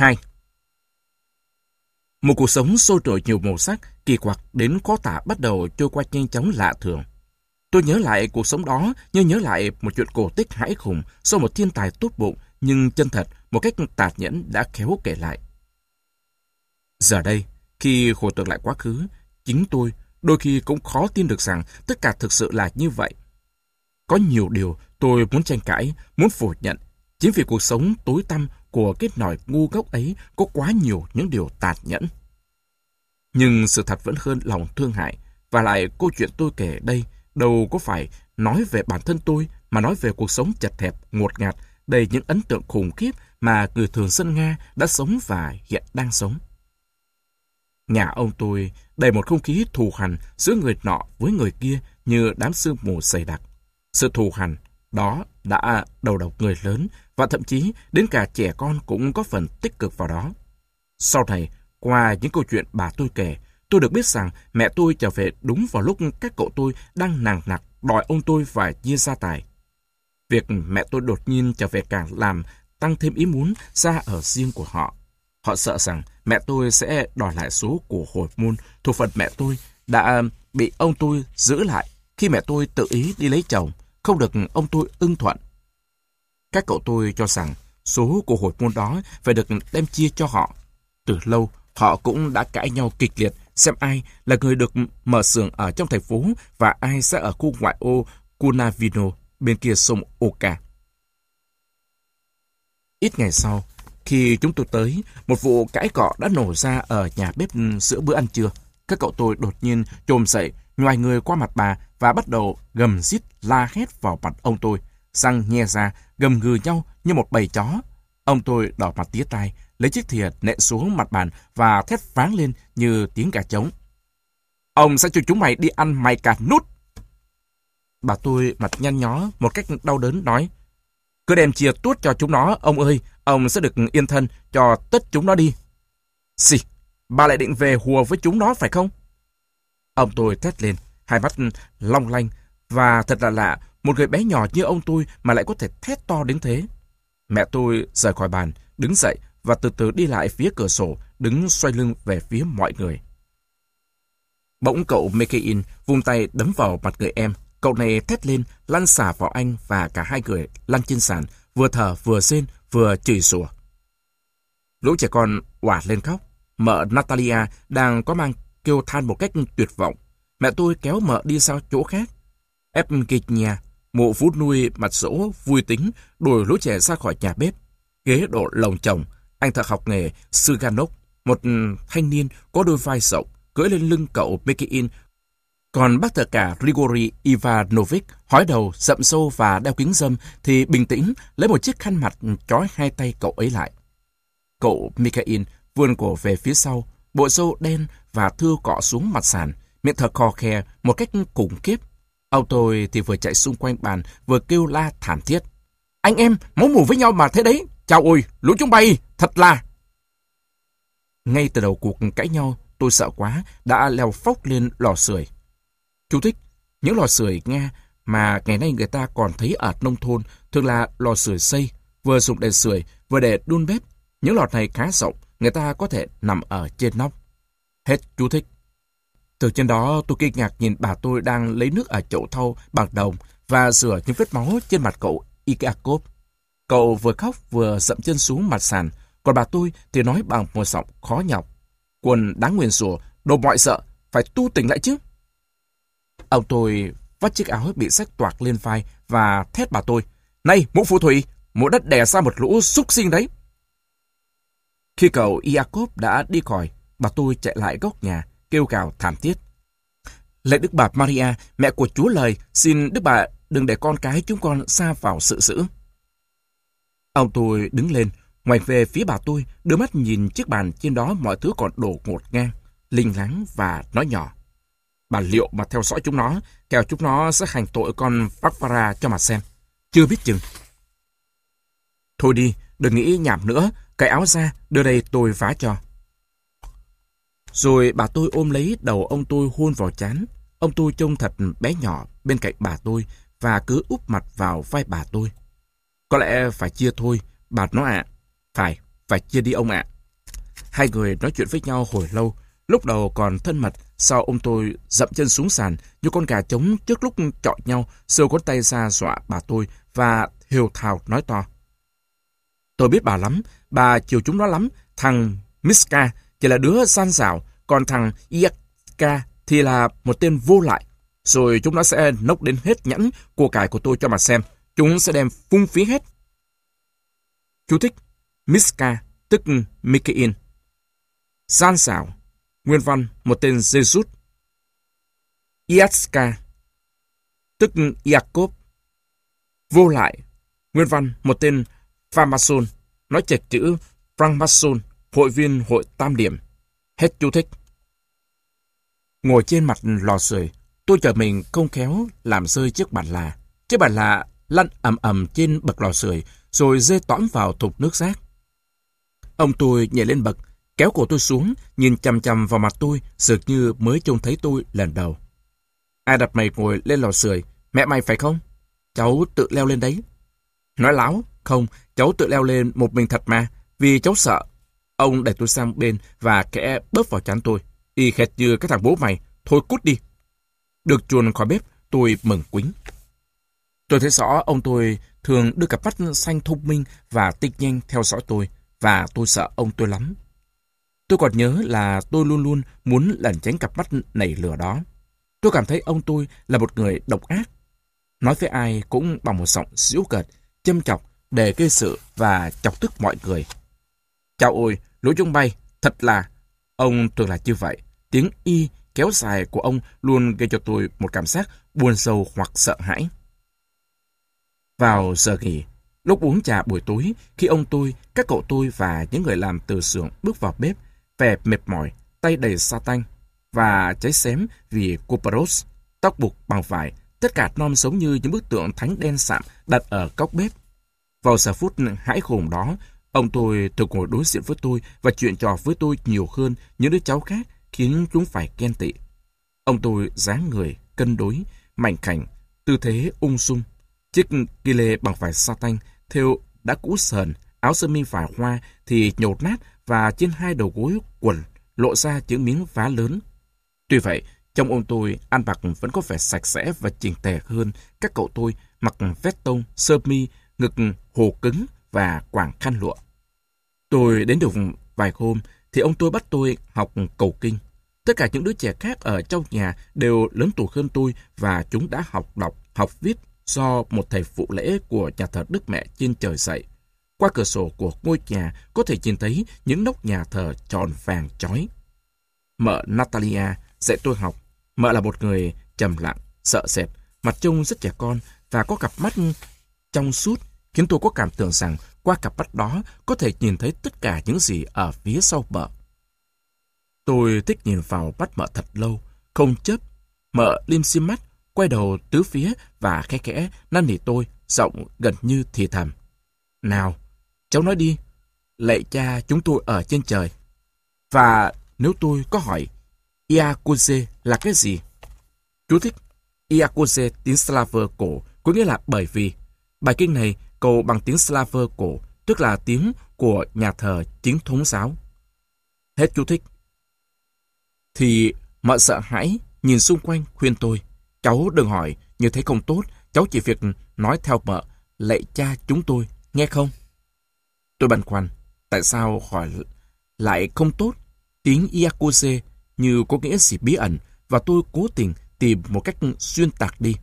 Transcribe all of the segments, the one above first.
2. Một cuộc sống sôi trội nhiều màu sắc, kỳ quặc đến khó tả bắt đầu trôi qua nhanh chóng lạ thường. Tôi nhớ lại cuộc sống đó như nhớ lại một chuyện cổ tích hãi khủng do một thiên tài tốt bụng nhưng chân thật một cách tạt nhẫn đã khéo kể lại. Giờ đây, khi hồi tưởng lại quá khứ, chính tôi đôi khi cũng khó tin được rằng tất cả thực sự là như vậy. Có nhiều điều tôi muốn tranh cãi, muốn phủ nhận, chính vì cuộc sống tối tăm của cái nòi ngu gốc ấy có quá nhiều những điều tạt nhẫn. Nhưng sự thật vẫn hơn lòng thương hại, và lại câu chuyện tôi kể đây đâu có phải nói về bản thân tôi mà nói về cuộc sống chật hẹp, ngột ngạt, đầy những ấn tượng khủng khiếp mà người thường dân Nga đã sống và hiện đang sống. Nhà ông tôi đầy một không khí thù hằn giữa người nọ với người kia như đám sương mù dày đặc. Sự thù hằn đó đã đầu độc người lớn và thậm chí đến cả trẻ con cũng có phần tích cực vào đó. Sau này, qua những câu chuyện bà tôi kể, tôi được biết rằng mẹ tôi trở về đúng vào lúc các cậu tôi đang nặng nặc đòi ông tôi phải chia gia tài. Việc mẹ tôi đột nhiên trở về càng làm tăng thêm ý muốn ra ở riêng của họ. Họ sợ rằng mẹ tôi sẽ đòi lại số của hồi môn thuộc phần mẹ tôi đã bị ông tôi giữ lại khi mẹ tôi tự ý đi lấy chồng, không được ông tôi ưng thuận. Các cậu tôi cho rằng số của hội môn đó phải được đem chia cho họ. Từ lâu, họ cũng đã cãi nhau kịch liệt xem ai là người được mở xưởng ở trong thành phố và ai sẽ ở khu ngoại ô Cunavino bên kia sông Oka. Ít ngày sau, khi chúng tôi tới, một vụ cãi cọ đã nổ ra ở nhà bếp giữa bữa ăn trưa. Các cậu tôi đột nhiên trồm dậy, ngoài người qua mặt bà và bắt đầu gầm rít la hét vào mặt ông tôi. Răng nhe ra, gầm gừ nhau như một bầy chó. Ông tôi đỏ mặt tía tai, lấy chiếc thìa nện xuống mặt bàn và thét váng lên như tiếng gà trống. Ông sẽ cho chúng mày đi ăn mày cả nút. Bà tôi mặt nhăn nhó một cách đau đớn nói. Cứ đem chia tuốt cho chúng nó, ông ơi, ông sẽ được yên thân cho tất chúng nó đi. Xì, bà lại định về hùa với chúng nó phải không? Ông tôi thét lên, hai mắt long lanh, và thật là lạ, một người bé nhỏ như ông tôi mà lại có thể thét to đến thế. Mẹ tôi rời khỏi bàn, đứng dậy và từ từ đi lại phía cửa sổ, đứng xoay lưng về phía mọi người. Bỗng cậu Mekein vung tay đấm vào mặt người em. Cậu này thét lên, lăn xả vào anh và cả hai người lăn trên sàn, vừa thở vừa rên, vừa chửi sủa Lũ trẻ con quả lên khóc. Mợ Natalia đang có mang kêu than một cách tuyệt vọng. Mẹ tôi kéo mợ đi sang chỗ khác. Ép kịch nhà, mụ phút nuôi mặt sổ, vui tính, đuổi lũ trẻ ra khỏi nhà bếp. Ghế đổ lồng chồng, anh thợ học nghề Suganok, một thanh niên có đôi vai rộng, cưỡi lên lưng cậu Mekiin. Còn bác thợ cả Grigori Ivanovich, hói đầu, rậm sâu và đeo kính dâm, thì bình tĩnh lấy một chiếc khăn mặt trói hai tay cậu ấy lại. Cậu Mikhail vươn cổ về phía sau, bộ râu đen và thưa cọ xuống mặt sàn, miệng thở khò khe một cách khủng khiếp. Ông tôi thì vừa chạy xung quanh bàn, vừa kêu la thảm thiết. Anh em, máu mù với nhau mà thế đấy. Chào ôi, lũ chúng bay, thật là... Ngay từ đầu cuộc cãi nhau, tôi sợ quá, đã leo phóc lên lò sưởi. Chú thích, những lò sưởi Nga mà ngày nay người ta còn thấy ở nông thôn thường là lò sưởi xây, vừa dùng để sưởi, vừa để đun bếp. Những lò này khá rộng, người ta có thể nằm ở trên nóc. Hết chú thích. Từ trên đó tôi kinh ngạc nhìn bà tôi đang lấy nước ở chậu thau bằng đồng và rửa những vết máu trên mặt cậu Iakov. Cậu vừa khóc vừa dậm chân xuống mặt sàn, còn bà tôi thì nói bằng một giọng khó nhọc. quần đáng nguyền rủa, đồ mọi sợ, phải tu tỉnh lại chứ. Ông tôi vắt chiếc áo bị sách toạc lên vai và thét bà tôi. Này, mũ phù thủy, mũ đất đè ra một lũ xúc sinh đấy. Khi cậu Iacob đã đi khỏi, bà tôi chạy lại góc nhà, kêu gào thảm thiết. Lạy Đức Bà Maria, mẹ của Chúa lời, xin Đức Bà đừng để con cái chúng con xa vào sự dữ. Ông tôi đứng lên, ngoảnh về phía bà tôi, đưa mắt nhìn chiếc bàn trên đó mọi thứ còn đổ ngột ngang, linh lắng và nói nhỏ. Bà liệu mà theo dõi chúng nó, kẻo chúng nó sẽ hành tội con Barbara cho mà xem. Chưa biết chừng. Thôi đi, đừng nghĩ nhảm nữa, cái áo ra, đưa đây tôi vá cho. Rồi bà tôi ôm lấy đầu ông tôi hôn vào chán. Ông tôi trông thật bé nhỏ bên cạnh bà tôi và cứ úp mặt vào vai bà tôi. Có lẽ phải chia thôi, bà nói ạ. Phải, phải chia đi ông ạ. Hai người nói chuyện với nhau hồi lâu, lúc đầu còn thân mật, sau ông tôi dậm chân xuống sàn như con gà trống trước lúc chọi nhau, sơ con tay ra dọa bà tôi và hiều thào nói to. Tôi biết bà lắm, bà chiều chúng nó lắm, thằng Miska chỉ là đứa san xảo, còn thằng Iaka thì là một tên vô lại. Rồi chúng nó sẽ nốc đến hết nhẫn của cải của tôi cho mà xem. Chúng sẽ đem phung phí hết. Chú thích Miska, tức Mikain. Gian xảo, nguyên văn một tên Jesus. Iatska, tức Jacob. Vô lại, nguyên văn một tên Phamason, nói chệch chữ Frankmason, hội viên hội tam điểm. Hết chú thích. Ngồi trên mặt lò sưởi, tôi chờ mình không khéo làm rơi chiếc bàn là. Chiếc bàn là lăn ầm ầm trên bậc lò sưởi rồi rơi tõm vào thùng nước rác. Ông tôi nhảy lên bậc, kéo cổ tôi xuống, nhìn chằm chằm vào mặt tôi, dường như mới trông thấy tôi lần đầu. Ai đặt mày ngồi lên lò sưởi? Mẹ mày phải không? Cháu tự leo lên đấy. Nói láo, không, cháu tự leo lên một mình thật mà, vì cháu sợ. Ông đẩy tôi sang bên và kẽ bớt vào chán tôi. Y khẹt như cái thằng bố mày, thôi cút đi. Được chuồn khỏi bếp, tôi mừng quính. Tôi thấy rõ ông tôi thường đưa cặp mắt xanh thông minh và tinh nhanh theo dõi tôi, và tôi sợ ông tôi lắm. Tôi còn nhớ là tôi luôn luôn muốn lẩn tránh cặp mắt nảy lửa đó. Tôi cảm thấy ông tôi là một người độc ác. Nói với ai cũng bằng một giọng giễu cợt, châm chọc để gây sự và chọc tức mọi người. Chào ôi, lối chúng bay, thật là... Ông thường là như vậy. Tiếng y kéo dài của ông luôn gây cho tôi một cảm giác buồn sâu hoặc sợ hãi. Vào giờ nghỉ, lúc uống trà buổi tối, khi ông tôi, các cậu tôi và những người làm từ xưởng bước vào bếp, vẻ mệt mỏi, tay đầy sa tanh và cháy xém vì cuperos, tóc buộc bằng vải, tất cả non giống như những bức tượng thánh đen sạm đặt ở góc bếp. Vào giờ phút hãi hùng đó, ông tôi thường ngồi đối diện với tôi và chuyện trò với tôi nhiều hơn những đứa cháu khác khiến chúng phải ghen tị. Ông tôi dáng người, cân đối, mạnh khảnh, tư thế ung dung. Chiếc kỳ lê bằng vải sa tanh, theo đã cũ sờn, áo sơ mi vải hoa thì nhột nát và trên hai đầu gối quần lộ ra những miếng vá lớn. Tuy vậy, trong ông tôi ăn mặc vẫn có vẻ sạch sẽ và chỉnh tề hơn các cậu tôi mặc vest tông, sơ mi, ngực hồ cứng và quảng khăn lụa. Tôi đến được vài hôm thì ông tôi bắt tôi học cầu kinh. Tất cả những đứa trẻ khác ở trong nhà đều lớn tuổi hơn tôi và chúng đã học đọc, học viết do một thầy phụ lễ của nhà thờ Đức Mẹ trên trời dạy. Qua cửa sổ của ngôi nhà có thể nhìn thấy những nóc nhà thờ tròn vàng chói. Mợ Natalia dạy tôi học. Mợ là một người trầm lặng, sợ sệt, mặt trông rất trẻ con và có cặp mắt trong suốt khiến tôi có cảm tưởng rằng qua cặp mắt đó có thể nhìn thấy tất cả những gì ở phía sau bờ. Tôi thích nhìn vào mắt mợ thật lâu, không chớp. Mợ lim sim mắt, quay đầu tứ phía và khẽ khẽ năn nỉ tôi, giọng gần như thì thầm. Nào, cháu nói đi, lạy cha chúng tôi ở trên trời. Và nếu tôi có hỏi, Iakoze là cái gì? Chú thích, Iakoze tiếng Slaver cổ có nghĩa là bởi vì. Bài kinh này cầu bằng tiếng Slaver cổ, tức là tiếng của nhà thờ chính thống giáo. Hết chú thích. Thì mợ sợ hãi, nhìn xung quanh khuyên tôi. Cháu đừng hỏi, như thế không tốt, cháu chỉ việc nói theo mợ, lạy cha chúng tôi, nghe không? Tôi băn khoăn, tại sao hỏi lại không tốt? Tiếng Iakoze như có nghĩa gì bí ẩn và tôi cố tình tìm một cách xuyên tạc đi.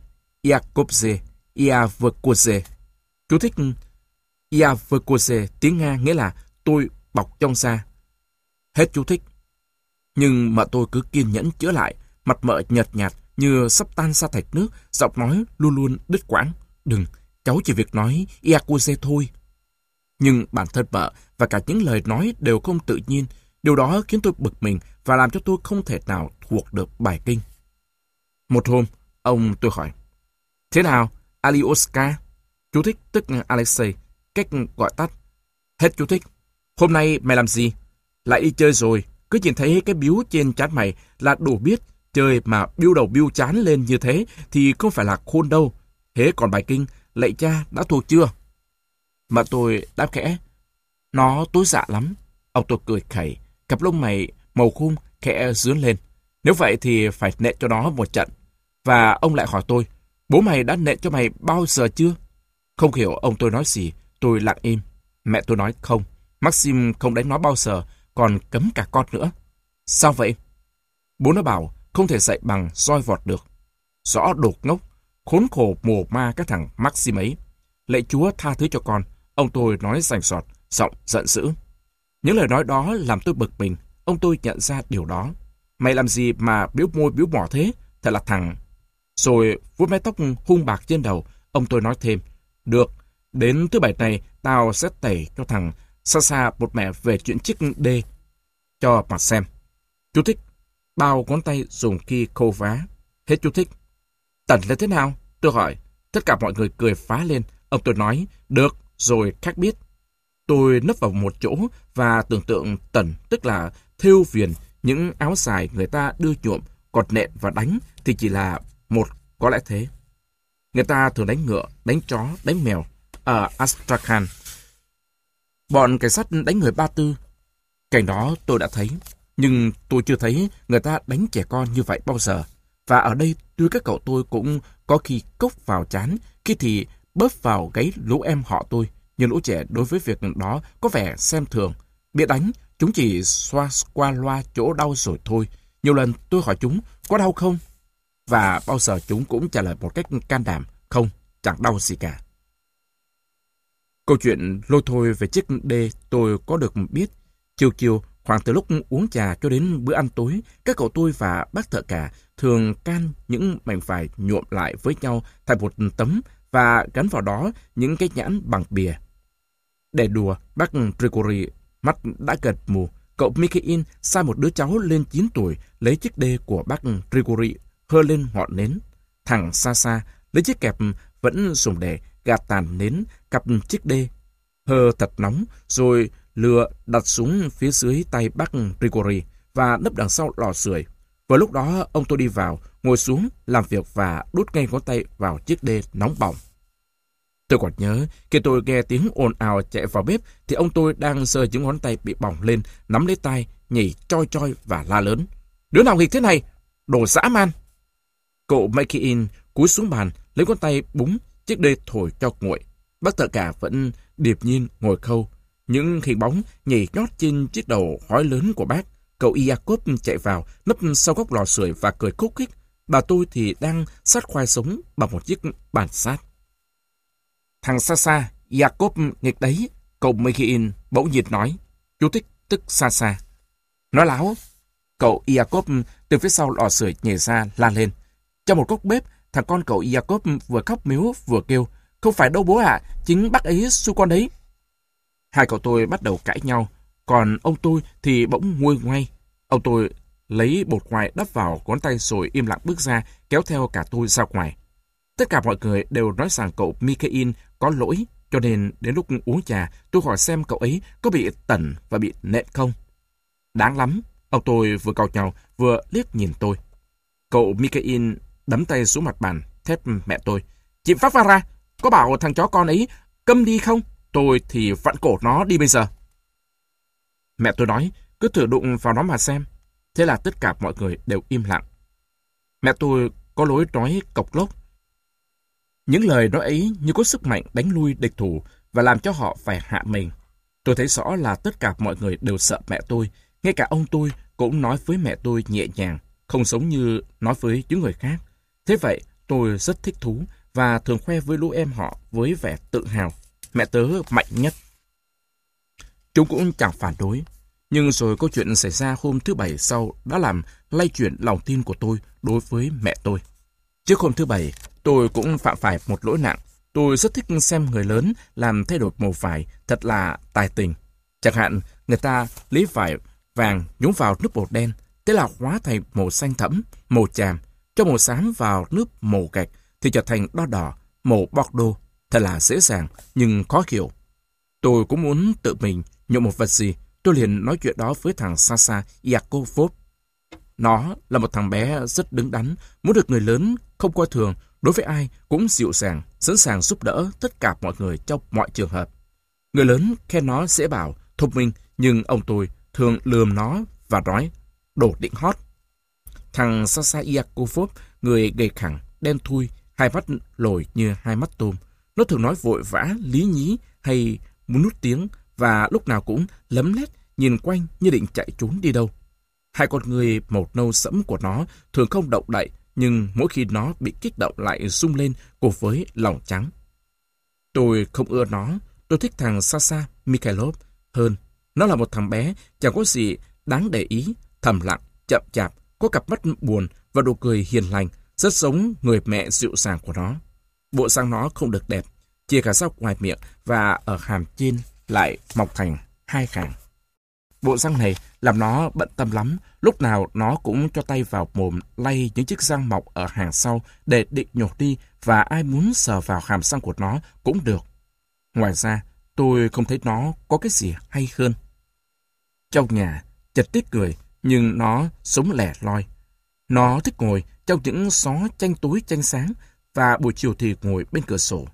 Iakobze, Iavkoze. Chú thích Iavkoze tiếng Nga nghĩa là tôi bọc trong xa. Hết chú thích. Nhưng mà tôi cứ kiên nhẫn chữa lại, mặt mợ nhợt nhạt như sắp tan ra thạch nước, giọng nói luôn luôn đứt quãng. Đừng, cháu chỉ việc nói Iakoze thôi. Nhưng bản thân vợ và cả những lời nói đều không tự nhiên. Điều đó khiến tôi bực mình và làm cho tôi không thể nào thuộc được bài kinh. Một hôm, ông tôi hỏi, Thế nào, Alioska? Chú thích tức Alexei, cách gọi tắt. Hết chú thích. Hôm nay mày làm gì? Lại đi chơi rồi. Cứ nhìn thấy cái biếu trên chán mày là đủ biết. Chơi mà biêu đầu biêu chán lên như thế thì không phải là khôn đâu. Thế còn bài kinh, lạy cha đã thuộc chưa? Mà tôi đáp khẽ. Nó tối dạ lắm. Ông tôi cười khẩy, cặp lông mày màu khung khẽ dướn lên. Nếu vậy thì phải nện cho nó một trận. Và ông lại hỏi tôi, bố mày đã nện cho mày bao giờ chưa? Không hiểu ông tôi nói gì, tôi lặng im. Mẹ tôi nói không, Maxim không đánh nó bao giờ, còn cấm cả con nữa. Sao vậy? Bố nó bảo không thể dạy bằng roi vọt được. Rõ đột ngốc, khốn khổ mồ ma các thằng Maxim ấy. Lạy chúa tha thứ cho con, ông tôi nói rành sọt, giọng giận dữ. Những lời nói đó làm tôi bực mình, ông tôi nhận ra điều đó. Mày làm gì mà biếu môi biếu mỏ thế? Thật là thằng... Rồi vuốt mái tóc hung bạc trên đầu, ông tôi nói thêm. Được, đến thứ bảy này tao sẽ tẩy cho thằng xa xa một mẹ về chuyện chiếc đê cho mà xem. Chú thích. Bao ngón tay dùng khi khô vá. Hết chú thích. Tần là thế nào? Tôi hỏi. Tất cả mọi người cười phá lên. Ông tôi nói, được, rồi khác biết. Tôi nấp vào một chỗ và tưởng tượng tần, tức là thêu viền, những áo dài người ta đưa nhuộm, cọt nện và đánh thì chỉ là một có lẽ thế. Người ta thường đánh ngựa, đánh chó, đánh mèo ở Astrakhan. Bọn cảnh sát đánh người Ba Tư. Cảnh đó tôi đã thấy, nhưng tôi chưa thấy người ta đánh trẻ con như vậy bao giờ. Và ở đây tuy các cậu tôi cũng có khi cốc vào chán, khi thì bớp vào gáy lũ em họ tôi. Nhưng lũ trẻ đối với việc đó có vẻ xem thường. Biết đánh, chúng chỉ xoa qua loa chỗ đau rồi thôi. Nhiều lần tôi hỏi chúng, có đau không? Và bao giờ chúng cũng trả lời một cách can đảm, không, chẳng đau gì cả. Câu chuyện lôi thôi về chiếc đê tôi có được biết. Chiều chiều, khoảng từ lúc uống trà cho đến bữa ăn tối, các cậu tôi và bác thợ cả thường can những mảnh vải nhuộm lại với nhau thành một tấm và gắn vào đó những cái nhãn bằng bìa. Để đùa, bác Gregory mắt đã gật mù. Cậu Mikhail sai một đứa cháu lên 9 tuổi lấy chiếc đê của bác Gregory hơ lên ngọn nến. Thằng xa xa lấy chiếc kẹp vẫn dùng để gạt tàn nến cặp chiếc đê. Hơ thật nóng rồi lừa đặt xuống phía dưới tay bác Gregory và nấp đằng sau lò sưởi. Vừa lúc đó ông tôi đi vào, ngồi xuống, làm việc và đút ngay ngón tay vào chiếc đê nóng bỏng. Tôi còn nhớ, khi tôi nghe tiếng ồn ào chạy vào bếp, thì ông tôi đang giơ những ngón tay bị bỏng lên, nắm lấy tay, nhảy choi choi và la lớn. Đứa nào nghịch thế này? Đồ dã man! Cậu Makiin cúi xuống bàn, lấy con tay búng, chiếc đê thổi cho nguội. Bác thợ cả vẫn điệp nhiên ngồi khâu. Những hình bóng nhảy nhót trên chiếc đầu hói lớn của bác. Cậu Iacob chạy vào, nấp sau góc lò sưởi và cười khúc khích. Bà tôi thì đang sát khoai sống bằng một chiếc bàn sát. Thằng xa xa, Iacob nghịch đấy, cậu Megiin bỗng nhiệt nói. Chú thích tức xa xa. Nói láo, cậu Iacob từ phía sau lò sưởi nhảy ra la lên. Trong một góc bếp, thằng con cậu Jacob vừa khóc miếu vừa kêu. Không phải đâu bố ạ, chính bác ấy su con đấy. Hai cậu tôi bắt đầu cãi nhau, còn ông tôi thì bỗng nguôi ngoay. Ông tôi lấy bột ngoài đắp vào ngón tay rồi im lặng bước ra, kéo theo cả tôi ra ngoài. Tất cả mọi người đều nói rằng cậu Mikhail có lỗi, cho nên đến lúc uống trà, tôi hỏi xem cậu ấy có bị tẩn và bị nện không. Đáng lắm, ông tôi vừa cầu nhau, vừa liếc nhìn tôi. Cậu Mikhail đấm tay xuống mặt bàn, thép mẹ tôi. Chị phát ra ra, có bảo thằng chó con ấy câm đi không? Tôi thì vặn cổ nó đi bây giờ. Mẹ tôi nói, cứ thử đụng vào nó mà xem. Thế là tất cả mọi người đều im lặng. Mẹ tôi có lối nói cộc lốc. Những lời nói ấy như có sức mạnh đánh lui địch thủ và làm cho họ phải hạ mình. Tôi thấy rõ là tất cả mọi người đều sợ mẹ tôi. Ngay cả ông tôi cũng nói với mẹ tôi nhẹ nhàng, không giống như nói với những người khác. Thế vậy, tôi rất thích thú và thường khoe với lũ em họ với vẻ tự hào. Mẹ tớ mạnh nhất. Chúng cũng chẳng phản đối. Nhưng rồi câu chuyện xảy ra hôm thứ Bảy sau đã làm lay chuyển lòng tin của tôi đối với mẹ tôi. Trước hôm thứ Bảy, tôi cũng phạm phải một lỗi nặng. Tôi rất thích xem người lớn làm thay đổi màu vải thật là tài tình. Chẳng hạn, người ta lấy vải vàng nhúng vào nước bột đen, thế là hóa thành màu xanh thẫm, màu chàm, cho màu xám vào nước màu gạch thì trở thành đo đỏ, màu Bordeaux. Thật là dễ dàng, nhưng khó hiểu. Tôi cũng muốn tự mình nhộn một vật gì. Tôi liền nói chuyện đó với thằng Sasa Yakovov. Nó là một thằng bé rất đứng đắn, muốn được người lớn không coi thường, đối với ai cũng dịu dàng, sẵn sàng giúp đỡ tất cả mọi người trong mọi trường hợp. Người lớn khen nó dễ bảo, thông minh, nhưng ông tôi thường lườm nó và nói, đồ định hót. Thằng Sasa Iakovov, người gầy khẳng, đen thui, hai mắt lồi như hai mắt tôm. Nó thường nói vội vã, lý nhí hay muốn nút tiếng và lúc nào cũng lấm lét nhìn quanh như định chạy trốn đi đâu. Hai con người màu nâu sẫm của nó thường không động đậy, nhưng mỗi khi nó bị kích động lại rung lên cùng với lòng trắng. Tôi không ưa nó, tôi thích thằng Sasa Mikhailov hơn. Nó là một thằng bé, chẳng có gì đáng để ý, thầm lặng, chậm chạp, có cặp mắt buồn và nụ cười hiền lành, rất giống người mẹ dịu dàng của nó. Bộ răng nó không được đẹp, chia cả dọc ngoài miệng và ở hàm trên lại mọc thành hai khàng. Bộ răng này làm nó bận tâm lắm, lúc nào nó cũng cho tay vào mồm lay những chiếc răng mọc ở hàng sau để định nhột đi và ai muốn sờ vào hàm răng của nó cũng được. Ngoài ra, tôi không thấy nó có cái gì hay hơn. Trong nhà, chật tiết cười, nhưng nó sống lẻ loi. Nó thích ngồi trong những xó tranh tối tranh sáng và buổi chiều thì ngồi bên cửa sổ.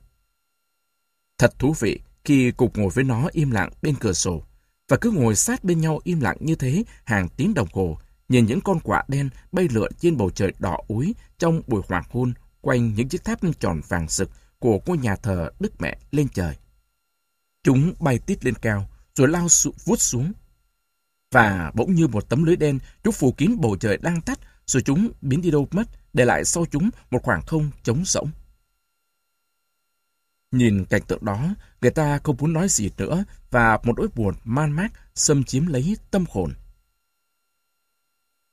Thật thú vị khi cục ngồi với nó im lặng bên cửa sổ và cứ ngồi sát bên nhau im lặng như thế hàng tiếng đồng hồ, nhìn những con quạ đen bay lượn trên bầu trời đỏ úi trong buổi hoàng hôn quanh những chiếc tháp tròn vàng rực của ngôi nhà thờ Đức Mẹ lên trời. Chúng bay tít lên cao, rồi lao sụ, vút xuống. Và bỗng như một tấm lưới đen, chúng phủ kín bầu trời đang tắt, rồi chúng biến đi đâu mất, để lại sau chúng một khoảng không trống rỗng. Nhìn cảnh tượng đó, người ta không muốn nói gì nữa và một nỗi buồn man mác xâm chiếm lấy tâm hồn.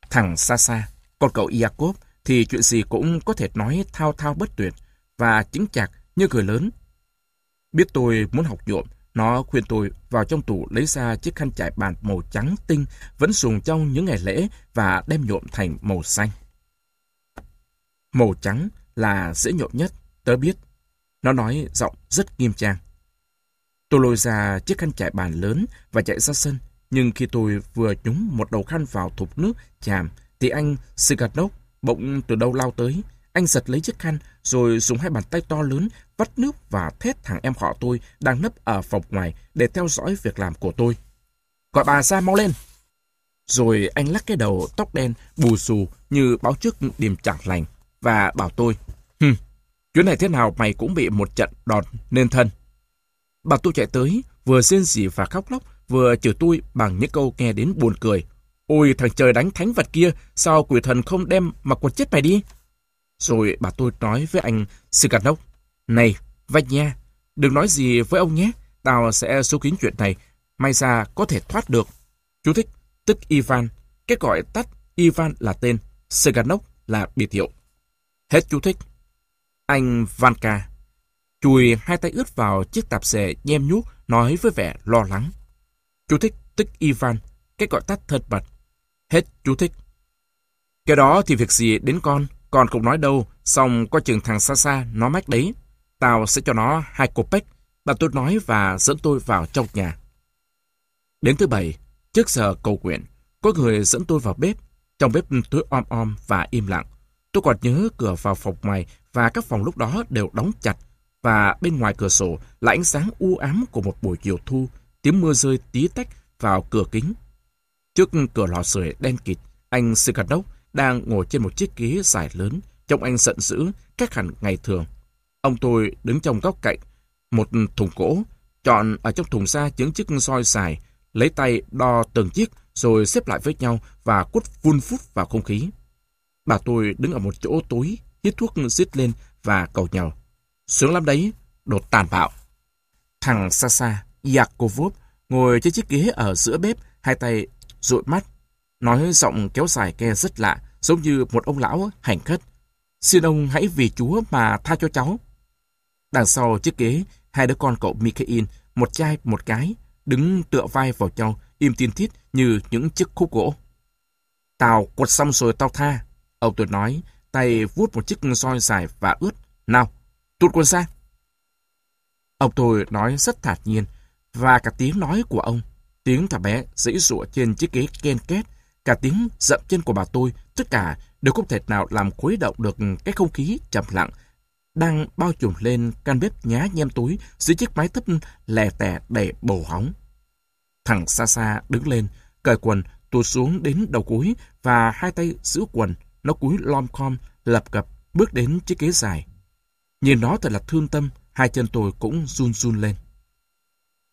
Thằng xa xa, con cậu Iacob thì chuyện gì cũng có thể nói thao thao bất tuyệt và chính chạc như người lớn. Biết tôi muốn học nhuộm, nó khuyên tôi vào trong tủ lấy ra chiếc khăn trải bàn màu trắng tinh vẫn dùng trong những ngày lễ và đem nhuộm thành màu xanh. Màu trắng là dễ nhuộm nhất, tớ biết. Nó nói giọng rất nghiêm trang. Tôi lôi ra chiếc khăn trải bàn lớn và chạy ra sân. Nhưng khi tôi vừa nhúng một đầu khăn vào thục nước chàm, thì anh Siganov bỗng từ đâu lao tới. Anh giật lấy chiếc khăn, rồi dùng hai bàn tay to lớn vắt nước và thét thằng em họ tôi đang nấp ở phòng ngoài để theo dõi việc làm của tôi. Gọi bà ra mau lên! Rồi anh lắc cái đầu tóc đen bù xù như báo trước điểm chẳng lành và bảo tôi, Hừm, chuyến này thế nào mày cũng bị một trận đòn nên thân. Bà tôi chạy tới, vừa rên rỉ và khóc lóc, vừa chửi tôi bằng những câu nghe đến buồn cười. Ôi thằng trời đánh thánh vật kia, sao quỷ thần không đem mà quật chết mày đi? Rồi bà tôi nói với anh Siganov, này, Vách nha, đừng nói gì với ông nhé, tao sẽ số kín chuyện này, may ra có thể thoát được. Chú thích, tức Ivan, cái gọi tắt Ivan là tên, Siganov là biệt hiệu. Hết chú thích. Anh Vanka chùi hai tay ướt vào chiếc tạp dề nhem nhuốc nói với vẻ lo lắng. Chú thích tức Ivan, cái gọi tắt thật bật. Hết chú thích. Cái đó thì việc gì đến con, con cũng nói đâu, xong có chừng thằng xa xa nó mách đấy. Tao sẽ cho nó hai copec, bà tôi nói và dẫn tôi vào trong nhà. Đến thứ bảy, trước giờ cầu nguyện, có người dẫn tôi vào bếp. Trong bếp tối om om và im lặng. Tôi còn nhớ cửa vào phòng ngoài và các phòng lúc đó đều đóng chặt và bên ngoài cửa sổ là ánh sáng u ám của một buổi chiều thu, tiếng mưa rơi tí tách vào cửa kính. Trước cửa lò sưởi đen kịt, anh Siganov đang ngồi trên một chiếc ghế dài lớn, trông anh giận dữ, cách hẳn ngày thường. Ông tôi đứng trong góc cạnh, một thùng gỗ, chọn ở trong thùng ra những chiếc roi xài lấy tay đo từng chiếc rồi xếp lại với nhau và quất vun phút vào không khí. Bà tôi đứng ở một chỗ tối, hít thuốc xít lên và cầu nhau. Sướng lắm đấy, đột tàn bạo. Thằng xa xa, Yakovov, ngồi trên chiếc ghế ở giữa bếp, hai tay dụi mắt. Nói giọng kéo dài nghe rất lạ, giống như một ông lão hành khất. Xin ông hãy vì Chúa mà tha cho cháu. Đằng sau chiếc ghế, hai đứa con cậu Mikhail, một trai một cái, đứng tựa vai vào nhau, im tin thiết như những chiếc khúc gỗ. Tao quật xong rồi tao tha. Ông tôi nói, tay vuốt một chiếc roi dài và ướt. Nào, tụt quần ra. Ông tôi nói rất thản nhiên, và cả tiếng nói của ông, tiếng thằng bé dãy rụa trên chiếc ghế ken két, cả tiếng dậm chân của bà tôi, tất cả đều không thể nào làm khuấy động được cái không khí trầm lặng đang bao trùm lên căn bếp nhá nhem túi dưới chiếc mái thấp lè tè đầy bầu hóng. Thằng xa xa đứng lên, cởi quần, tuột xuống đến đầu cuối và hai tay giữ quần, nó cúi lom khom, lập cập, bước đến chiếc ghế dài. Nhìn nó thật là thương tâm, hai chân tôi cũng run run lên.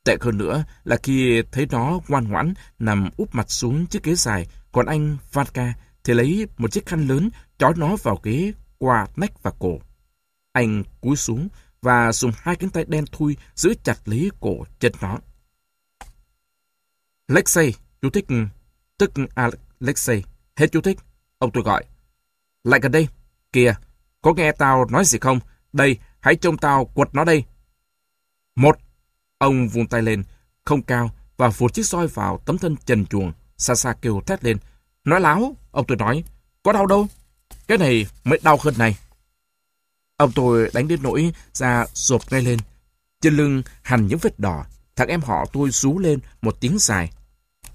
Tệ hơn nữa là khi thấy nó ngoan ngoãn nằm úp mặt xuống chiếc ghế dài, còn anh Vanka thì lấy một chiếc khăn lớn trói nó vào ghế qua nách và cổ. Anh cúi xuống và dùng hai cánh tay đen thui giữ chặt lấy cổ chân nó. Alexei, chú thích, tức à, Alexei, hết chú thích. Ông tôi gọi. Lại gần đây. Kìa, có nghe tao nói gì không? Đây, hãy trông tao quật nó đây. Một. Ông vung tay lên, không cao, và vụt chiếc roi vào tấm thân trần chuồng. Xa xa kêu thét lên. Nói láo, ông tôi nói. Có đau đâu? Cái này mới đau hơn này. Ông tôi đánh đến nỗi da rộp ngay lên. Trên lưng hành những vết đỏ. Thằng em họ tôi rú lên một tiếng dài.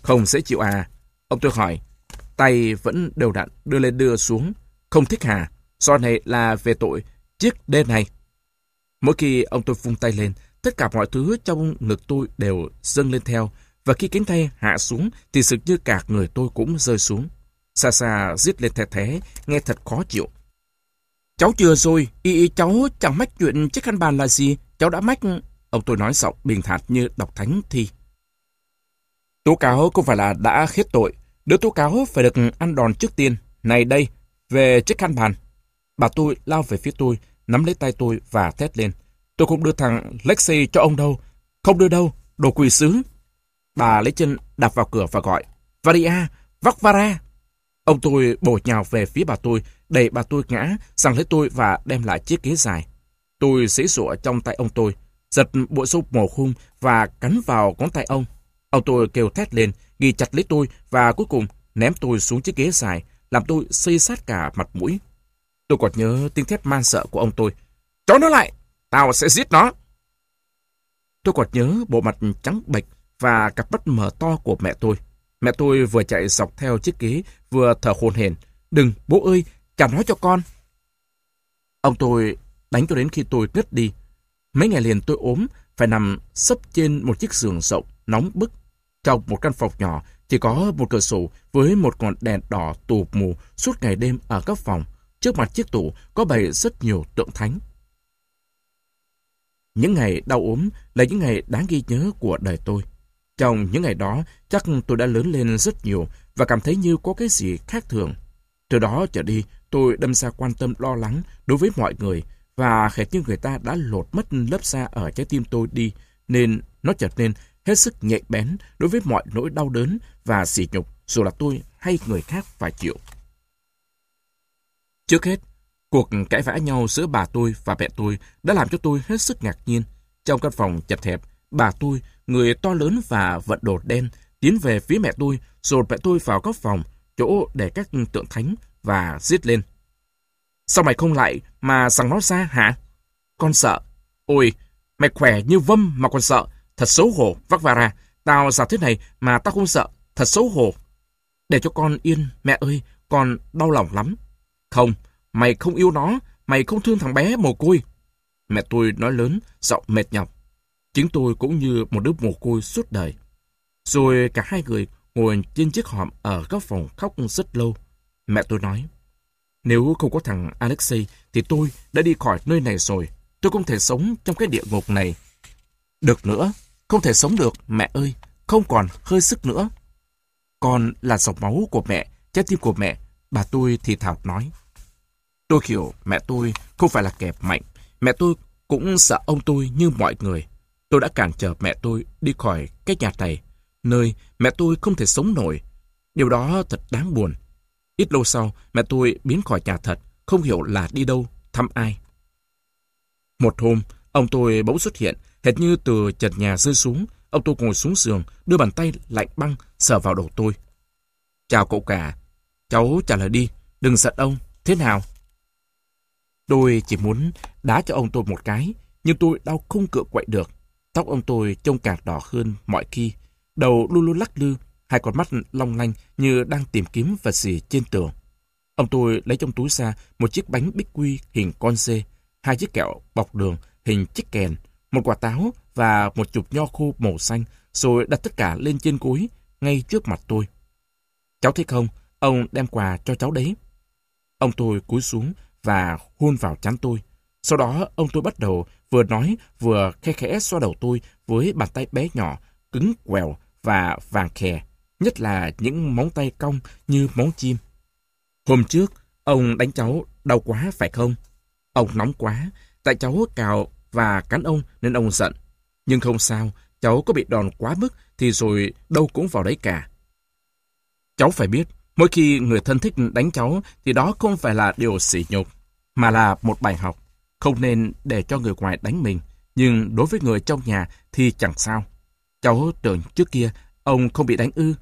Không dễ chịu à? Ông tôi hỏi. Tay vẫn đều đặn đưa lên đưa xuống. Không thích hà. Do này là về tội chiếc đê này. Mỗi khi ông tôi vung tay lên, tất cả mọi thứ trong ngực tôi đều dâng lên theo. Và khi cánh tay hạ xuống thì sự như cả người tôi cũng rơi xuống. Xa xa giết lên thẻ thé, nghe thật khó chịu. Cháu chưa rồi, y y cháu chẳng mách chuyện chiếc khăn bàn là gì, cháu đã mách... Ông tôi nói giọng bình thản như đọc thánh thi. Tố cáo không phải là đã hết tội, đứa tố cáo phải được ăn đòn trước tiên. Này đây, về chiếc khăn bàn. Bà tôi lao về phía tôi, nắm lấy tay tôi và thét lên. Tôi không đưa thằng Lexi cho ông đâu. Không đưa đâu, đồ quỷ sứ. Bà lấy chân đạp vào cửa và gọi. Varia, vắc vara. Ông tôi bổ nhào về phía bà tôi, đẩy bà tôi ngã, sang lấy tôi và đem lại chiếc ghế dài. Tôi xế sụa trong tay ông tôi, giật bộ sâu mồ khung và cắn vào ngón tay ông. Ông tôi kêu thét lên, ghi chặt lấy tôi và cuối cùng ném tôi xuống chiếc ghế dài, làm tôi xây sát cả mặt mũi. Tôi còn nhớ tiếng thét man sợ của ông tôi. Cho nó lại, tao sẽ giết nó. Tôi còn nhớ bộ mặt trắng bệch và cặp mắt mở to của mẹ tôi. Mẹ tôi vừa chạy dọc theo chiếc ghế, vừa thở hồn hển. Đừng, bố ơi, Chả nói cho con. Ông tôi đánh cho đến khi tôi ngất đi. Mấy ngày liền tôi ốm, phải nằm sấp trên một chiếc giường rộng, nóng bức. Trong một căn phòng nhỏ, chỉ có một cửa sổ với một ngọn đèn đỏ tù mù suốt ngày đêm ở các phòng. Trước mặt chiếc tủ có bày rất nhiều tượng thánh. Những ngày đau ốm là những ngày đáng ghi nhớ của đời tôi. Trong những ngày đó, chắc tôi đã lớn lên rất nhiều và cảm thấy như có cái gì khác thường. Từ đó trở đi, tôi đâm ra quan tâm lo lắng đối với mọi người và hệt như người ta đã lột mất lớp da ở trái tim tôi đi, nên nó trở nên hết sức nhạy bén đối với mọi nỗi đau đớn và sỉ nhục dù là tôi hay người khác phải chịu. Trước hết, cuộc cãi vã nhau giữa bà tôi và mẹ tôi đã làm cho tôi hết sức ngạc nhiên. Trong căn phòng chật hẹp, bà tôi, người to lớn và vận đồ đen, tiến về phía mẹ tôi, rồi mẹ tôi vào góc phòng, chỗ để các tượng thánh và giết lên. Sao mày không lại mà rằng nó ra hả? Con sợ. Ôi, mày khỏe như vâm mà còn sợ. Thật xấu hổ, vác va ra. Tao giả thế này mà tao không sợ. Thật xấu hổ. Để cho con yên, mẹ ơi, con đau lòng lắm. Không, mày không yêu nó, mày không thương thằng bé mồ côi. Mẹ tôi nói lớn, giọng mệt nhọc. Chính tôi cũng như một đứa mồ côi suốt đời. Rồi cả hai người ngồi trên chiếc hòm ở góc phòng khóc rất lâu. Mẹ tôi nói, nếu không có thằng Alexei thì tôi đã đi khỏi nơi này rồi. Tôi không thể sống trong cái địa ngục này. Được nữa, không thể sống được, mẹ ơi, không còn hơi sức nữa. Con là dòng máu của mẹ, trái tim của mẹ, bà tôi thì thảo nói. Tôi hiểu mẹ tôi không phải là kẻ mạnh, mẹ tôi cũng sợ ông tôi như mọi người. Tôi đã cản trở mẹ tôi đi khỏi cái nhà này, nơi mẹ tôi không thể sống nổi. Điều đó thật đáng buồn. Ít lâu sau, mẹ tôi biến khỏi nhà thật, không hiểu là đi đâu, thăm ai. Một hôm, ông tôi bỗng xuất hiện, hệt như từ trần nhà rơi xuống. Ông tôi ngồi xuống giường, đưa bàn tay lạnh băng sờ vào đầu tôi. Chào cậu cả. Cháu trả lời đi, đừng giận ông. Thế nào? Tôi chỉ muốn đá cho ông tôi một cái, nhưng tôi đau không cựa quậy được. Tóc ông tôi trông càng đỏ hơn mọi khi. Đầu luôn luôn lắc lư, hai con mắt long lanh như đang tìm kiếm vật gì trên tường. Ông tôi lấy trong túi ra một chiếc bánh bích quy hình con dê. hai chiếc kẹo bọc đường hình chiếc kèn, một quả táo và một chục nho khô màu xanh, rồi đặt tất cả lên trên cối, ngay trước mặt tôi. Cháu thấy không, ông đem quà cho cháu đấy. Ông tôi cúi xuống và hôn vào chán tôi. Sau đó ông tôi bắt đầu vừa nói vừa khe khẽ xoa đầu tôi với bàn tay bé nhỏ, cứng quèo và vàng khè, nhất là những móng tay cong như móng chim. Hôm trước, ông đánh cháu đau quá phải không? Ông nóng quá, tại cháu cào và cắn ông nên ông giận. Nhưng không sao, cháu có bị đòn quá mức thì rồi đâu cũng vào đấy cả. Cháu phải biết, mỗi khi người thân thích đánh cháu thì đó không phải là điều sỉ nhục, mà là một bài học. Không nên để cho người ngoài đánh mình, nhưng đối với người trong nhà thì chẳng sao. Cháu tưởng trước kia ông không bị đánh ư.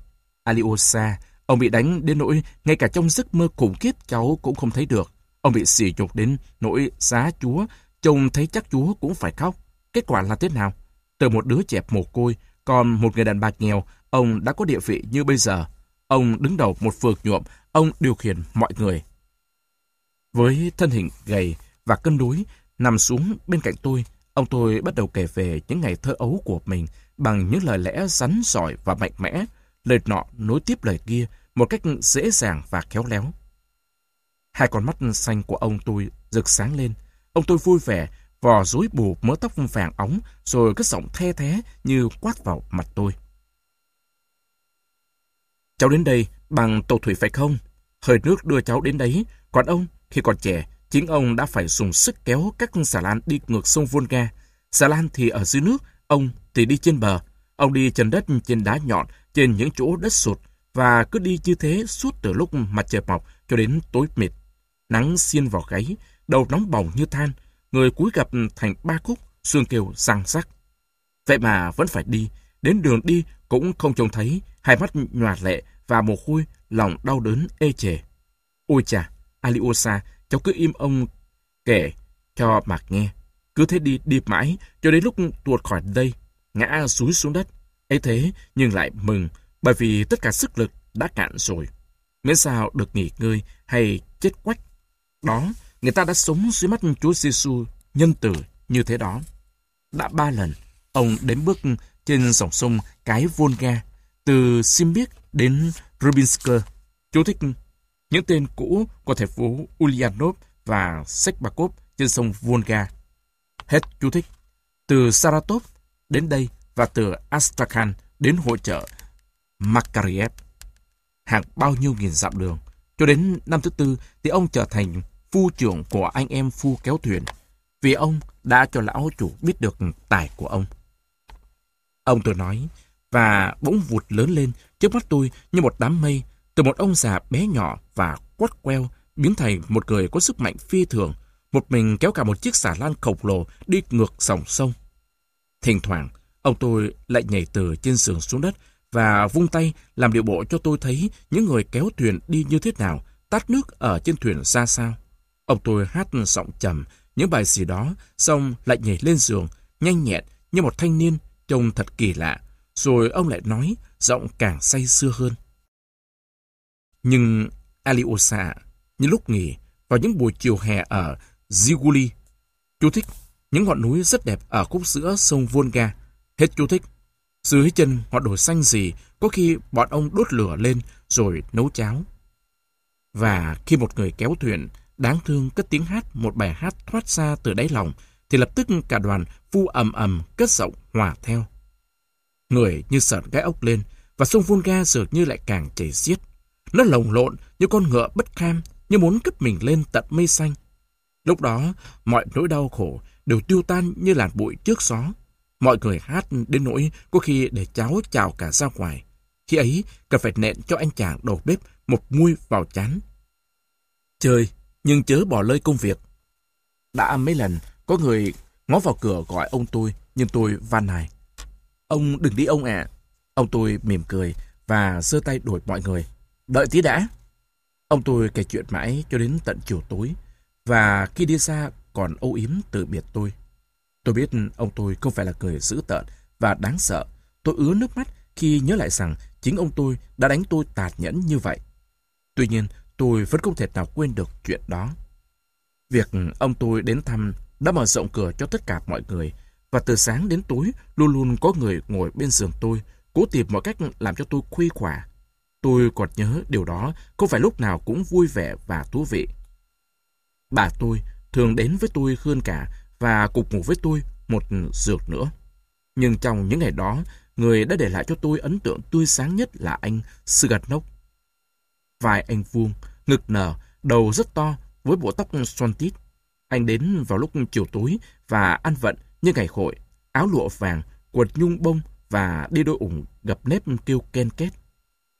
Aliosa, ông bị đánh đến nỗi ngay cả trong giấc mơ khủng khiếp cháu cũng không thấy được. Ông bị xỉ nhục đến nỗi giá chúa, trông thấy chắc chúa cũng phải khóc. Kết quả là thế nào? Từ một đứa trẻ mồ côi, còn một người đàn bà nghèo, ông đã có địa vị như bây giờ. Ông đứng đầu một phường nhuộm, ông điều khiển mọi người. Với thân hình gầy và cân đối, nằm xuống bên cạnh tôi, ông tôi bắt đầu kể về những ngày thơ ấu của mình bằng những lời lẽ rắn giỏi và mạnh mẽ. Lời nọ nối tiếp lời kia một cách dễ dàng và khéo léo. Hai con mắt xanh của ông tôi rực sáng lên. Ông tôi vui vẻ, vò rối bù mớ tóc vàng óng, rồi cái giọng the thế như quát vào mặt tôi. Cháu đến đây bằng tàu thủy phải không? Hơi nước đưa cháu đến đấy, còn ông, khi còn trẻ, chính ông đã phải dùng sức kéo các xà lan đi ngược sông Volga. Xà lan thì ở dưới nước, ông thì đi trên bờ. Ông đi chân đất trên đá nhọn, trên những chỗ đất sụt, và cứ đi như thế suốt từ lúc mặt trời mọc cho đến tối mịt. Nắng xiên vào gáy, đầu nóng bỏng như than, người cúi gặp thành ba khúc, xương kêu răng rắc. Vậy mà vẫn phải đi, đến đường đi cũng không trông thấy, hai mắt nhòa lệ và mồ hôi, lòng đau đớn ê chề. Ôi chà, Aliosa, cháu cứ im ông kể cho Mạc nghe. Cứ thế đi, đi mãi, cho đến lúc tuột khỏi đây, ngã súi xuống đất. ấy thế, nhưng lại mừng, bởi vì tất cả sức lực đã cạn rồi. Miễn sao được nghỉ ngơi hay chết quách. Đó, người ta đã sống dưới mắt Chúa Giêsu nhân tử như thế đó. Đã ba lần, ông đến bước trên dòng sông cái Volga, từ Simbiek đến Rubinsk. Chú thích những tên cũ của thành phố Ulyanov và Sekbakov trên sông Volga. Hết chú thích. Từ Saratov đến đây và từ Astrakhan đến hội trợ Makariev. Hàng bao nhiêu nghìn dặm đường. Cho đến năm thứ tư thì ông trở thành phu trưởng của anh em phu kéo thuyền. Vì ông đã cho lão chủ biết được tài của ông. Ông tôi nói, và bỗng vụt lớn lên trước mắt tôi như một đám mây, từ một ông già bé nhỏ và quắt queo biến thành một người có sức mạnh phi thường, một mình kéo cả một chiếc xà lan khổng lồ đi ngược dòng sông. Thỉnh thoảng, ông tôi lại nhảy từ trên giường xuống đất và vung tay làm điệu bộ cho tôi thấy những người kéo thuyền đi như thế nào, tát nước ở trên thuyền ra sao. Ông tôi hát giọng trầm những bài gì đó, xong lại nhảy lên giường, nhanh nhẹn như một thanh niên, trông thật kỳ lạ. Rồi ông lại nói, giọng càng say sưa hơn. Nhưng Aliosa, những lúc nghỉ, vào những buổi chiều hè ở Ziguli, chú thích, những ngọn núi rất đẹp ở khúc giữa sông Volga. Hết chú thích. Dưới chân ngọn đồi xanh gì, có khi bọn ông đốt lửa lên rồi nấu cháo. Và khi một người kéo thuyền, đáng thương cất tiếng hát một bài hát thoát ra từ đáy lòng, thì lập tức cả đoàn phu ầm ầm cất giọng hòa theo. Người như sợn gai ốc lên, và sông Volga dường như lại càng chảy xiết. Nó lồng lộn như con ngựa bất kham, như muốn cất mình lên tận mây xanh. Lúc đó, mọi nỗi đau khổ đều tiêu tan như làn bụi trước gió. Mọi người hát đến nỗi có khi để cháu chào cả ra ngoài. Khi ấy, cần phải nện cho anh chàng đầu bếp một mui vào chán. Chơi, nhưng chớ bỏ lơi công việc. Đã mấy lần, có người ngó vào cửa gọi ông tôi, nhưng tôi van nài. Ông đừng đi ông ạ. Ông tôi mỉm cười và giơ tay đuổi mọi người. Đợi tí đã. Ông tôi kể chuyện mãi cho đến tận chiều tối. Và khi đi xa còn âu yếm từ biệt tôi. Tôi biết ông tôi không phải là người dữ tợn và đáng sợ. Tôi ứa nước mắt khi nhớ lại rằng chính ông tôi đã đánh tôi tàn nhẫn như vậy. Tuy nhiên, tôi vẫn không thể nào quên được chuyện đó. Việc ông tôi đến thăm đã mở rộng cửa cho tất cả mọi người, và từ sáng đến tối luôn luôn có người ngồi bên giường tôi, cố tìm mọi cách làm cho tôi khuây khỏa. Tôi còn nhớ điều đó không phải lúc nào cũng vui vẻ và thú vị. Bà tôi thường đến với tôi hơn cả và cục ngủ với tôi một giường nữa. Nhưng trong những ngày đó, người đã để lại cho tôi ấn tượng tươi sáng nhất là anh Suganok. Vai anh vuông, ngực nở, đầu rất to với bộ tóc xoăn tít. Anh đến vào lúc chiều tối và ăn vận như ngày hội, áo lụa vàng, quần nhung bông và đi đôi ủng gập nếp kêu ken két.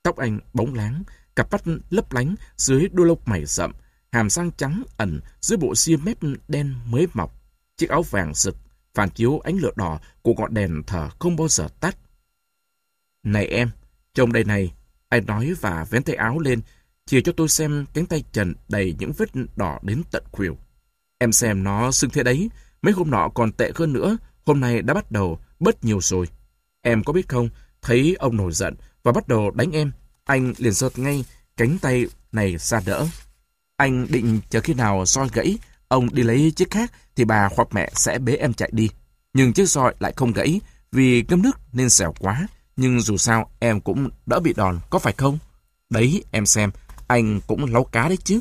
Tóc anh bóng láng, cặp mắt lấp lánh dưới đôi lông mày rậm, hàm răng trắng ẩn dưới bộ xiêm mép đen mới mọc. Chiếc áo vàng rực, phản chiếu ánh lửa đỏ của ngọn đèn thờ không bao giờ tắt. Này em, trông đây này, anh nói và vén tay áo lên, chia cho tôi xem cánh tay trần đầy những vết đỏ đến tận khuỷu. Em xem nó sưng thế đấy, mấy hôm nọ còn tệ hơn nữa, hôm nay đã bắt đầu bớt nhiều rồi. Em có biết không, thấy ông nổi giận và bắt đầu đánh em, anh liền giật ngay cánh tay này ra đỡ. Anh định chờ khi nào roi gãy, ông đi lấy chiếc khác thì bà hoặc mẹ sẽ bế em chạy đi. Nhưng chiếc roi lại không gãy vì ngâm nước nên xẻo quá. Nhưng dù sao em cũng đỡ bị đòn, có phải không? Đấy, em xem, anh cũng lau cá đấy chứ.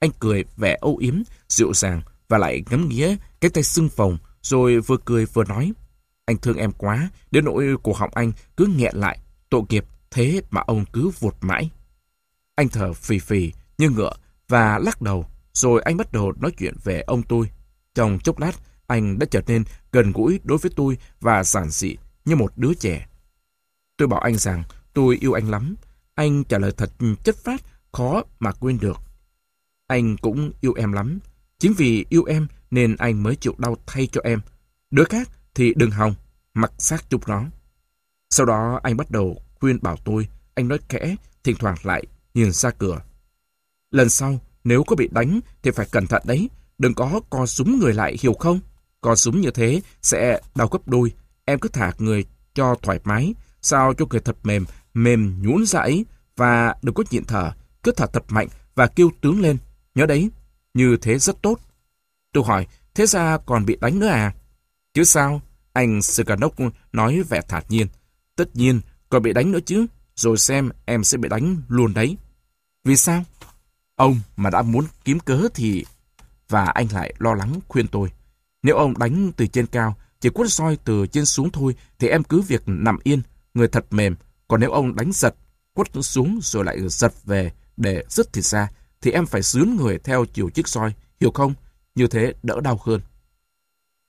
Anh cười vẻ âu yếm, dịu dàng và lại ngắm nghía cái tay sưng phồng rồi vừa cười vừa nói. Anh thương em quá, đến nỗi cổ họng anh cứ nghẹn lại, tội nghiệp, thế mà ông cứ vụt mãi. Anh thở phì phì như ngựa và lắc đầu, rồi anh bắt đầu nói chuyện về ông tôi. Trong chốc lát, anh đã trở nên gần gũi đối với tôi và giản dị như một đứa trẻ. Tôi bảo anh rằng tôi yêu anh lắm. Anh trả lời thật chất phát, khó mà quên được. Anh cũng yêu em lắm. Chính vì yêu em nên anh mới chịu đau thay cho em. Đứa khác thì đừng hòng, mặc xác chúng nó. Sau đó anh bắt đầu khuyên bảo tôi, anh nói kẽ, thỉnh thoảng lại nhìn ra cửa. Lần sau, nếu có bị đánh thì phải cẩn thận đấy, đừng có co súng người lại hiểu không? Co súng như thế sẽ đau gấp đôi, em cứ thả người cho thoải mái, sao cho người thật mềm, mềm nhũn ra ấy, và đừng có nhịn thở, cứ thở thật mạnh và kêu tướng lên. Nhớ đấy, như thế rất tốt. Tôi hỏi, thế ra còn bị đánh nữa à? Chứ sao? Anh Skanok nói vẻ thản nhiên. Tất nhiên, còn bị đánh nữa chứ. Rồi xem em sẽ bị đánh luôn đấy. Vì sao? Ông mà đã muốn kiếm cớ thì... Và anh lại lo lắng khuyên tôi. Nếu ông đánh từ trên cao, chỉ quất roi từ trên xuống thôi, thì em cứ việc nằm yên, người thật mềm. Còn nếu ông đánh giật, quất xuống rồi lại giật về để dứt thịt ra, thì em phải dướn người theo chiều chiếc roi, hiểu không? Như thế đỡ đau hơn.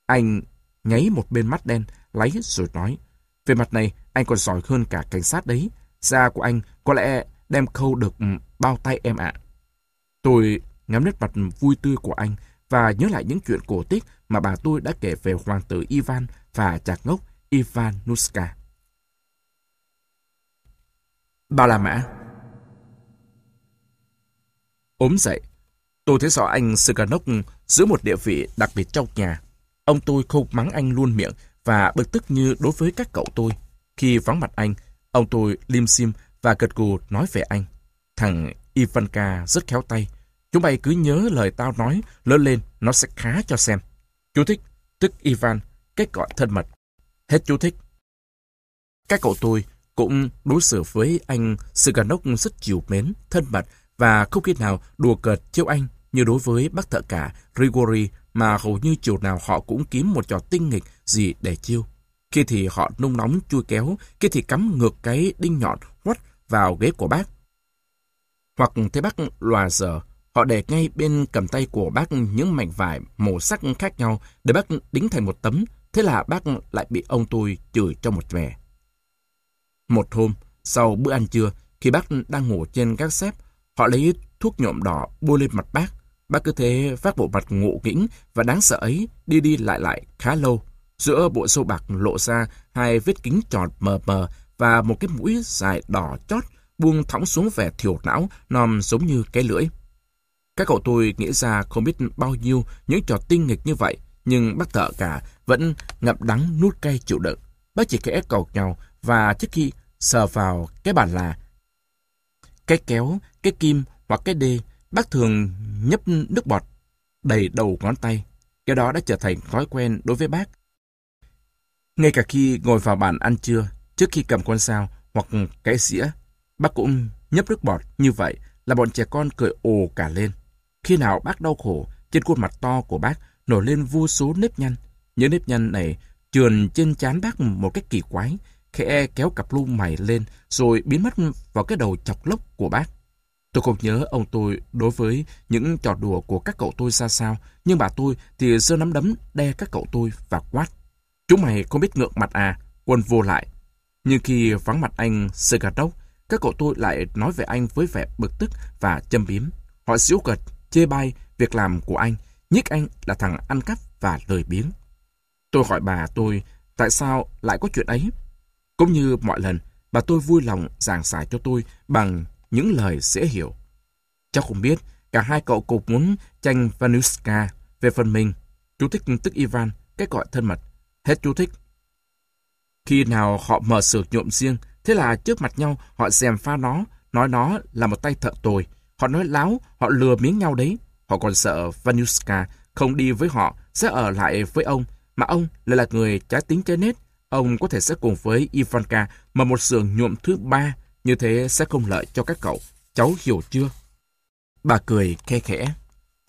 Anh nháy một bên mắt đen, lấy rồi nói. Về mặt này, anh còn giỏi hơn cả cảnh sát đấy. Da của anh có lẽ đem khâu được ừ, bao tay em ạ. Tôi ngắm nét mặt vui tươi của anh và nhớ lại những chuyện cổ tích mà bà tôi đã kể về hoàng tử Ivan và chạc ngốc Ivan Nuska. Bao La Mã ốm dậy. Tôi thấy rõ anh Siganok giữ một địa vị đặc biệt trong nhà. Ông tôi không mắng anh luôn miệng và bực tức như đối với các cậu tôi. Khi vắng mặt anh, ông tôi lim sim và gật gù nói về anh. Thằng Ivanka rất khéo tay. Chúng bay cứ nhớ lời tao nói, lớn lên nó sẽ khá cho xem. Chú thích, tức Ivan, cách gọi thân mật. Hết chú thích. Các cậu tôi cũng đối xử với anh Siganok rất chiều mến, thân mật và không khi nào đùa cợt chiêu anh như đối với bác thợ cả Grigori mà hầu như chiều nào họ cũng kiếm một trò tinh nghịch gì để chiêu. Khi thì họ nung nóng chui kéo, khi thì cắm ngược cái đinh nhọn quất vào ghế của bác. Hoặc thấy bác lòa dở, họ để ngay bên cầm tay của bác những mảnh vải màu sắc khác nhau để bác đính thành một tấm, thế là bác lại bị ông tôi chửi cho một vẻ. Một hôm, sau bữa ăn trưa, khi bác đang ngủ trên các xếp, Họ lấy thuốc nhuộm đỏ bôi lên mặt bác. Bác cứ thế phát bộ mặt ngộ nghĩnh và đáng sợ ấy đi đi lại lại khá lâu. Giữa bộ sâu bạc lộ ra hai vết kính tròn mờ mờ và một cái mũi dài đỏ chót buông thõng xuống vẻ thiểu não nòm giống như cái lưỡi. Các cậu tôi nghĩ ra không biết bao nhiêu những trò tinh nghịch như vậy, nhưng bác thợ cả vẫn ngậm đắng nuốt cay chịu đựng. Bác chỉ khẽ cầu nhau và trước khi sờ vào cái bàn là cái kéo, cái kim hoặc cái đê, bác thường nhấp nước bọt đầy đầu ngón tay. Cái đó đã trở thành thói quen đối với bác. Ngay cả khi ngồi vào bàn ăn trưa, trước khi cầm con sao hoặc cái dĩa, bác cũng nhấp nước bọt như vậy là bọn trẻ con cười ồ cả lên. Khi nào bác đau khổ, trên khuôn mặt to của bác nổi lên vô số nếp nhăn. Những nếp nhăn này trườn trên trán bác một cách kỳ quái, khẽ kéo cặp lông mày lên rồi biến mất vào cái đầu chọc lốc của bác. Tôi không nhớ ông tôi đối với những trò đùa của các cậu tôi ra sao, nhưng bà tôi thì giơ nắm đấm đe các cậu tôi và quát. Chúng mày không biết ngượng mặt à, quân vô lại. Nhưng khi vắng mặt anh Segadok, các cậu tôi lại nói về anh với vẻ bực tức và châm biếm. Họ xíu cợt, chê bai việc làm của anh, nhích anh là thằng ăn cắp và lời biếng. Tôi hỏi bà tôi tại sao lại có chuyện ấy. Cũng như mọi lần, bà tôi vui lòng giảng giải cho tôi bằng những lời dễ hiểu. Cháu không biết, cả hai cậu cùng muốn tranh Vanuska về phần mình. Chú thích tức Ivan, cái gọi thân mật. Hết chú thích. Khi nào họ mở sửa nhuộm riêng, thế là trước mặt nhau họ dèm pha nó, nói nó là một tay thợ tồi. Họ nói láo, họ lừa miếng nhau đấy. Họ còn sợ Vanuska không đi với họ, sẽ ở lại với ông, mà ông lại là người trái tính trái nết. Ông có thể sẽ cùng với Ivanka mà một sườn nhuộm thứ ba, như thế sẽ không lợi cho các cậu. Cháu hiểu chưa? Bà cười khe khẽ.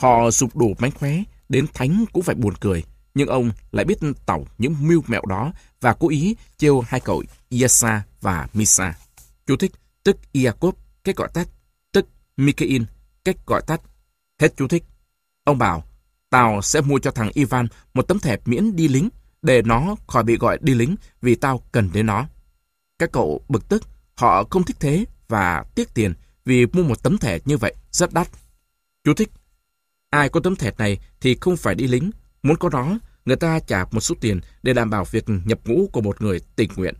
Họ sụp đủ mánh khóe, đến thánh cũng phải buồn cười. Nhưng ông lại biết tẩu những mưu mẹo đó và cố ý trêu hai cậu Iasa và Misa. Chú thích, tức Iacob, cách gọi tắt, tức Mikhail, cách gọi tắt. Hết chú thích. Ông bảo, tao sẽ mua cho thằng Ivan một tấm thẻ miễn đi lính, để nó khỏi bị gọi đi lính vì tao cần đến nó. Các cậu bực tức, họ không thích thế và tiếc tiền vì mua một tấm thẻ như vậy rất đắt. Chú thích, ai có tấm thẻ này thì không phải đi lính, muốn có nó, người ta trả một số tiền để đảm bảo việc nhập ngũ của một người tình nguyện.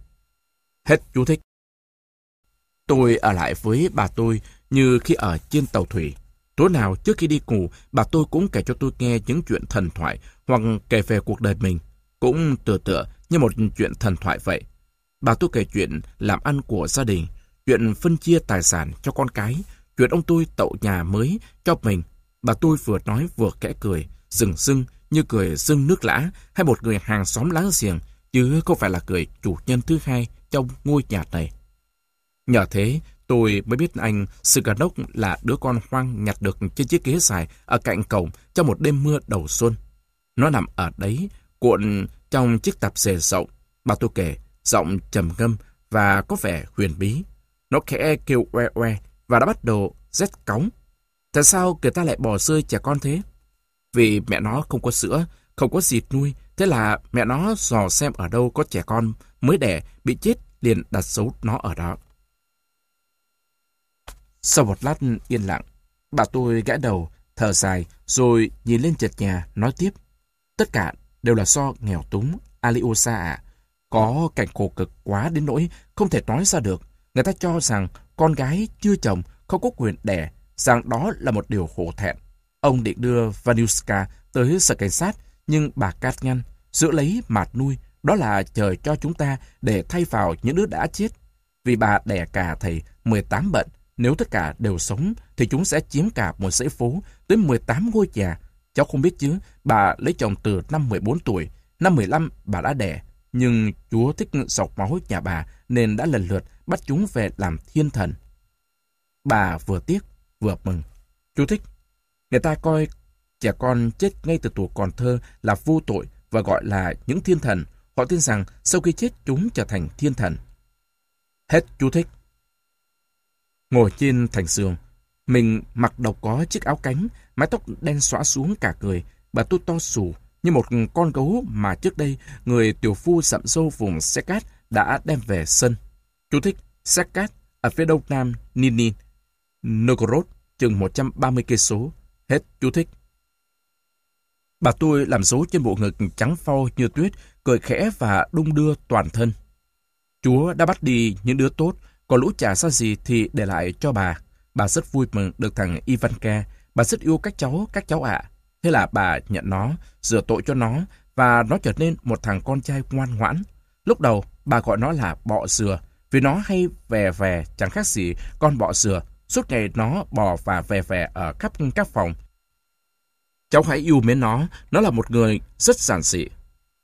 Hết chú thích. Tôi ở lại với bà tôi như khi ở trên tàu thủy. Tối nào trước khi đi ngủ, bà tôi cũng kể cho tôi nghe những chuyện thần thoại hoặc kể về cuộc đời mình. Cũng tựa tựa như một chuyện thần thoại vậy. Bà tôi kể chuyện làm ăn của gia đình, chuyện phân chia tài sản cho con cái, chuyện ông tôi tậu nhà mới cho mình. Bà tôi vừa nói vừa kẽ cười, rừng rưng như cười rưng nước lã hay một người hàng xóm láng giềng, chứ không phải là cười chủ nhân thứ hai trong ngôi nhà này. Nhờ thế, tôi mới biết anh Siganok là đứa con hoang nhặt được trên chiếc ghế dài ở cạnh cổng trong một đêm mưa đầu xuân. Nó nằm ở đấy, cuộn trong chiếc tạp dề rộng. Bà tôi kể, giọng trầm ngâm và có vẻ huyền bí. Nó khẽ kêu oe oe và đã bắt đầu rét cóng. Tại sao người ta lại bỏ rơi trẻ con thế? Vì mẹ nó không có sữa, không có dịp nuôi, thế là mẹ nó dò xem ở đâu có trẻ con mới đẻ, bị chết, liền đặt dấu nó ở đó. Sau một lát yên lặng, bà tôi gãi đầu, thở dài, rồi nhìn lên chật nhà, nói tiếp. Tất cả đều là do nghèo túng, Aliosa ạ. Có cảnh khổ cực quá đến nỗi không thể nói ra được. Người ta cho rằng con gái chưa chồng không có quyền đẻ, rằng đó là một điều hổ thẹn. Ông định đưa Vanuska tới sở cảnh sát, nhưng bà cát ngăn, giữ lấy mạt nuôi, đó là chờ cho chúng ta để thay vào những đứa đã chết. Vì bà đẻ cả thầy 18 bệnh, nếu tất cả đều sống thì chúng sẽ chiếm cả một dãy phố tới 18 ngôi nhà. Cháu không biết chứ, bà lấy chồng từ năm 14 tuổi, năm 15 bà đã đẻ, nhưng Chúa thích sọc máu nhà bà nên đã lần lượt bắt chúng về làm thiên thần. Bà vừa tiếc, vừa mừng. Chú thích. Người ta coi trẻ con chết ngay từ tuổi còn thơ là vô tội và gọi là những thiên thần. Họ tin rằng sau khi chết chúng trở thành thiên thần. Hết chú thích. Ngồi trên thành giường, mình mặc độc có chiếc áo cánh, mái tóc đen xõa xuống cả người, bà tôi to xù như một con gấu mà trước đây người tiểu phu sậm sâu vùng Sekat đã đem về sân. Chú thích Sekat ở phía đông nam Ninin, Novgorod chừng 130 cây số. Hết chú thích. Bà tôi làm dấu trên bộ ngực trắng phau như tuyết, cười khẽ và đung đưa toàn thân. Chúa đã bắt đi những đứa tốt, còn lũ chả xa gì thì để lại cho bà. Bà rất vui mừng được thằng Ivanka. Bà rất yêu các cháu, các cháu ạ. Thế là bà nhận nó, rửa tội cho nó, và nó trở nên một thằng con trai ngoan ngoãn. Lúc đầu, bà gọi nó là bọ dừa, vì nó hay về về chẳng khác gì con bọ dừa. Suốt ngày nó bò và về về ở khắp các phòng. Cháu hãy yêu mến nó, nó là một người rất giản dị.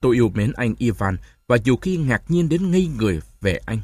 Tôi yêu mến anh Ivan và nhiều khi ngạc nhiên đến ngây người về anh.